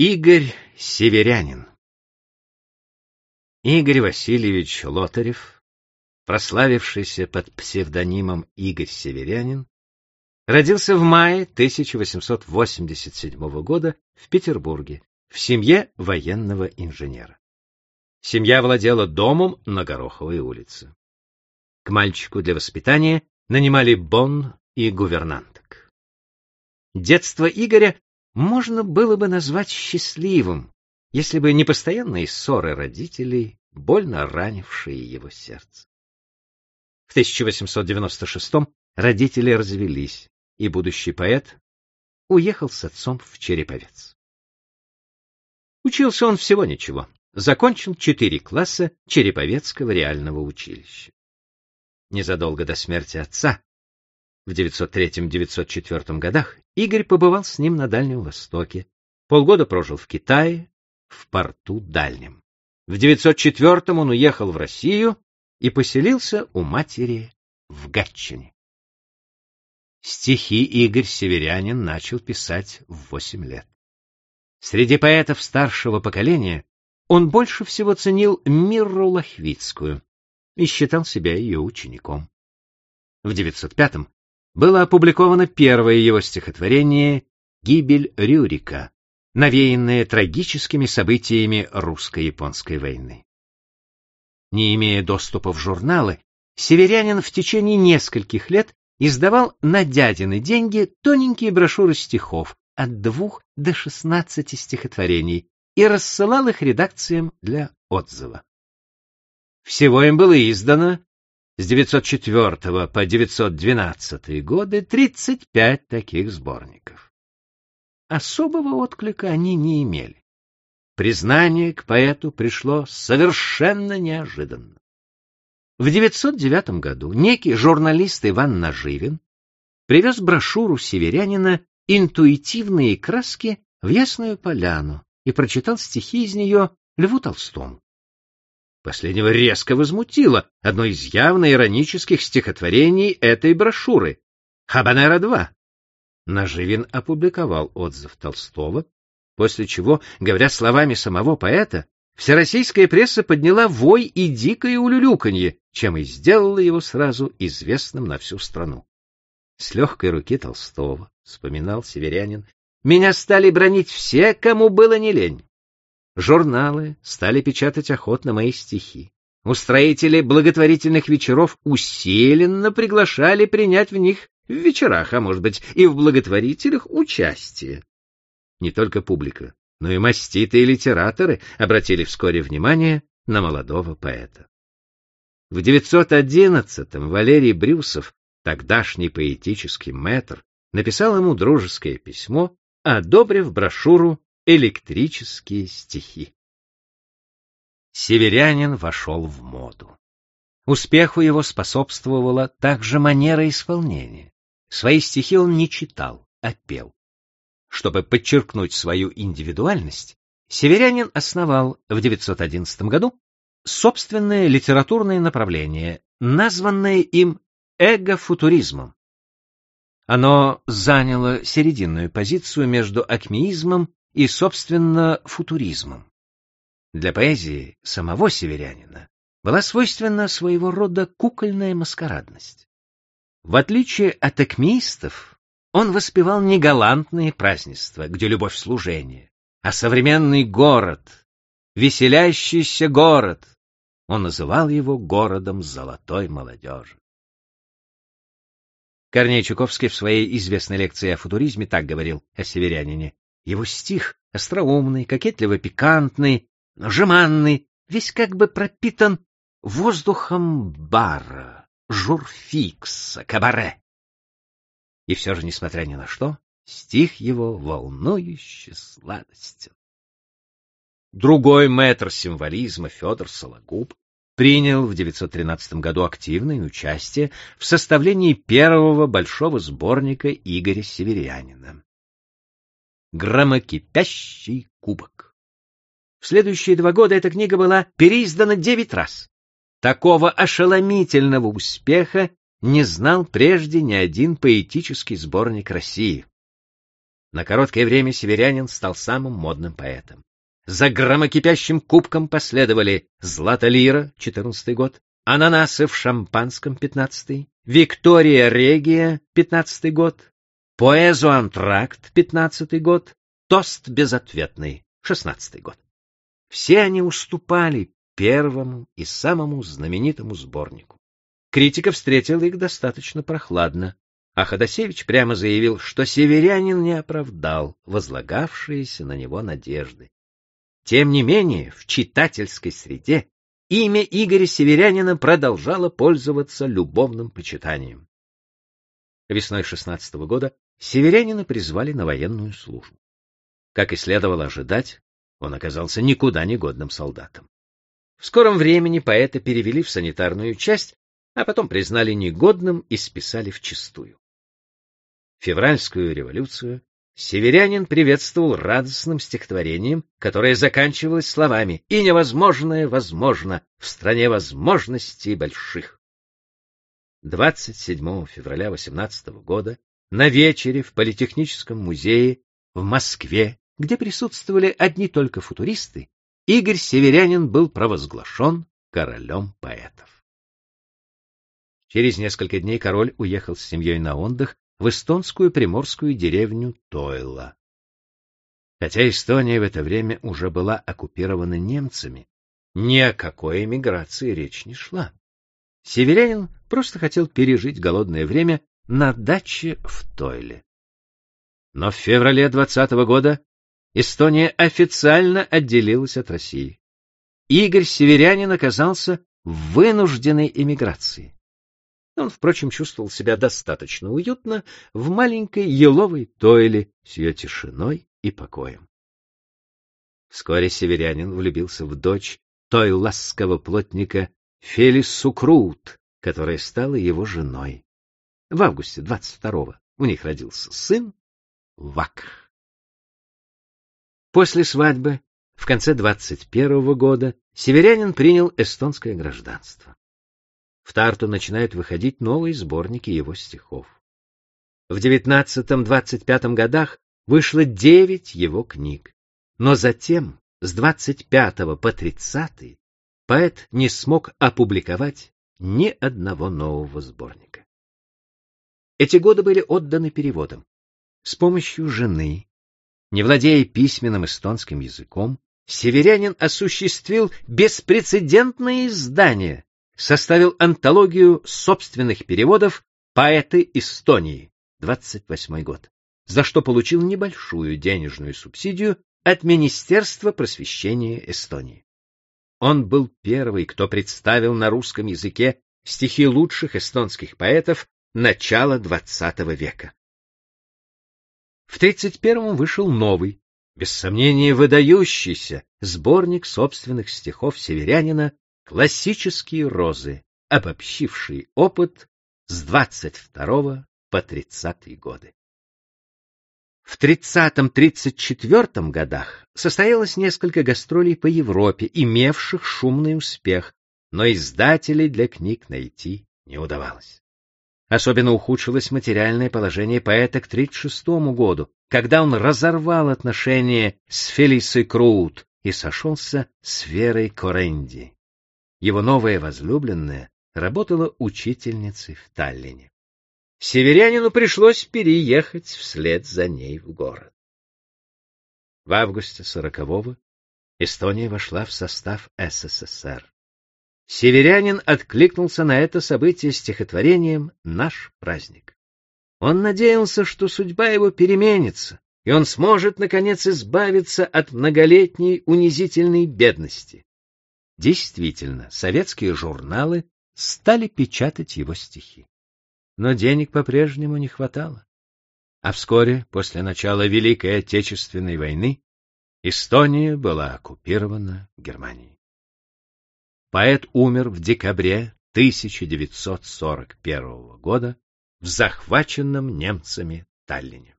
Игорь Северянин Игорь Васильевич Лотарев, прославившийся под псевдонимом Игорь Северянин, родился в мае 1887 года в Петербурге в семье военного инженера. Семья владела домом на Гороховой улице. К мальчику для воспитания нанимали бон и гувернанток. Детство Игоря можно было бы назвать счастливым, если бы не постоянные ссоры родителей, больно ранившие его сердце. В 1896 родители развелись, и будущий поэт уехал с отцом в Череповец. Учился он всего ничего, закончил четыре класса Череповецкого реального училища. Незадолго до смерти отца в 903-904 годах Игорь побывал с ним на Дальнем Востоке, полгода прожил в Китае, в порту Дальнем. В 904 он уехал в Россию и поселился у матери в Гатчине. Стихи Игорь Северянин начал писать в восемь лет. Среди поэтов старшего поколения он больше всего ценил Мирру Лохвицкую и считал себя ее учеником. В 905-м было опубликовано первое его стихотворение «Гибель Рюрика», навеянное трагическими событиями русско-японской войны. Не имея доступа в журналы, северянин в течение нескольких лет издавал на дядины деньги тоненькие брошюры стихов от двух до шестнадцати стихотворений и рассылал их редакциям для отзыва. Всего им было издано с 904 по 912 годы 35 таких сборников. Особого отклика они не имели. Признание к поэту пришло совершенно неожиданно. В 909 году некий журналист Иван Наживин привез брошюру северянина «Интуитивные краски» в Ясную Поляну и прочитал стихи из нее Льву Толстому. Последнего резко возмутило одно из явно иронических стихотворений этой брошюры «Хабанера-2». Наживин опубликовал отзыв Толстого, после чего, говоря словами самого поэта, всероссийская пресса подняла вой и дикое улюлюканье, чем и сделала его сразу известным на всю страну. С легкой руки Толстого, вспоминал северянин, меня стали бронить все, кому было не лень. Журналы стали печатать охотно мои стихи. Устроители благотворительных вечеров усиленно приглашали принять в них в вечерах, а может быть и в благотворителях участие. Не только публика, но и маститые литераторы обратили вскоре внимание на молодого поэта. В 911-м Валерий Брюсов, тогдашний поэтический мэтр, написал ему дружеское письмо, одобрив брошюру электрические стихи. Северянин вошел в моду. Успеху его способствовала также манера исполнения. Свои стихи он не читал, а пел. Чтобы подчеркнуть свою индивидуальность, Северянин основал в 911 году собственное литературное направление, названное им эгофутуризмом. Оно заняло серединную позицию между акмеизмом и, собственно, футуризмом. Для поэзии самого северянина была свойственна своего рода кукольная маскарадность. В отличие от акмеистов, он воспевал не галантные празднества, где любовь служение, а современный город, веселящийся город. Он называл его городом золотой молодежи. Корней Чуковский в своей известной лекции о футуризме так говорил о северянине. Его стих остроумный, кокетливо-пикантный, жеманный, весь как бы пропитан воздухом бара, журфикса, кабаре. И все же, несмотря ни на что, стих его волнующе сладостен. Другой мэтр символизма Федор Сологуб принял в 913 году активное участие в составлении первого большого сборника Игоря Северянина громокипящий кубок. В следующие два года эта книга была переиздана девять раз. Такого ошеломительного успеха не знал прежде ни один поэтический сборник России. На короткое время северянин стал самым модным поэтом. За громокипящим кубком последовали «Злата лира» 14 год, «Ананасы в шампанском» 15 «Виктория Регия» 15 год, «Поэзу антракт» 15 год, «Тост безответный» 16 год. Все они уступали первому и самому знаменитому сборнику. Критика встретила их достаточно прохладно, а Ходосевич прямо заявил, что северянин не оправдал возлагавшиеся на него надежды. Тем не менее, в читательской среде имя Игоря Северянина продолжало пользоваться любовным почитанием. Весной 16 -го года Северянина призвали на военную службу. Как и следовало ожидать, он оказался никуда не годным солдатом. В скором времени поэта перевели в санитарную часть, а потом признали негодным и списали в чистую. Февральскую революцию северянин приветствовал радостным стихотворением, которое заканчивалось словами «И невозможное возможно в стране возможностей больших». 27 февраля 18 года на вечере в Политехническом музее в Москве, где присутствовали одни только футуристы, Игорь Северянин был провозглашен королем поэтов. Через несколько дней король уехал с семьей на отдых в эстонскую приморскую деревню Тойла. Хотя Эстония в это время уже была оккупирована немцами, ни о какой эмиграции речь не шла. Северянин просто хотел пережить голодное время на даче в Тойле. Но в феврале 20 -го года Эстония официально отделилась от России. Игорь Северянин оказался в вынужденной эмиграции. Он, впрочем, чувствовал себя достаточно уютно в маленькой еловой тойле с ее тишиной и покоем. Вскоре северянин влюбился в дочь тойласского плотника Фелису Крут, которая стала его женой. В августе 22-го у них родился сын Вак. После свадьбы в конце 21-го года северянин принял эстонское гражданство в Тарту начинают выходить новые сборники его стихов. В 19-25 годах вышло девять его книг, но затем, с 25 по 30 поэт не смог опубликовать ни одного нового сборника. Эти годы были отданы переводам. С помощью жены, не владея письменным эстонским языком, северянин осуществил беспрецедентное издание составил антологию собственных переводов «Поэты Эстонии» 28 год, за что получил небольшую денежную субсидию от Министерства просвещения Эстонии. Он был первый, кто представил на русском языке стихи лучших эстонских поэтов начала XX века. В 31-м вышел новый, без сомнения выдающийся, сборник собственных стихов северянина Классические розы, обобщивший опыт с 22 по 30 годы. В 30-34 годах состоялось несколько гастролей по Европе, имевших шумный успех, но издателей для книг найти не удавалось. Особенно ухудшилось материальное положение поэта к 36 году, когда он разорвал отношения с Фелисой Крут и сошелся с Верой Коренди. Его новая возлюбленная работала учительницей в Таллине. Северянину пришлось переехать вслед за ней в город. В августе сорокового Эстония вошла в состав СССР. Северянин откликнулся на это событие стихотворением «Наш праздник». Он надеялся, что судьба его переменится, и он сможет, наконец, избавиться от многолетней унизительной бедности. Действительно, советские журналы стали печатать его стихи. Но денег по-прежнему не хватало. А вскоре, после начала Великой Отечественной войны, Эстония была оккупирована Германией. Поэт умер в декабре 1941 года в захваченном немцами Таллине.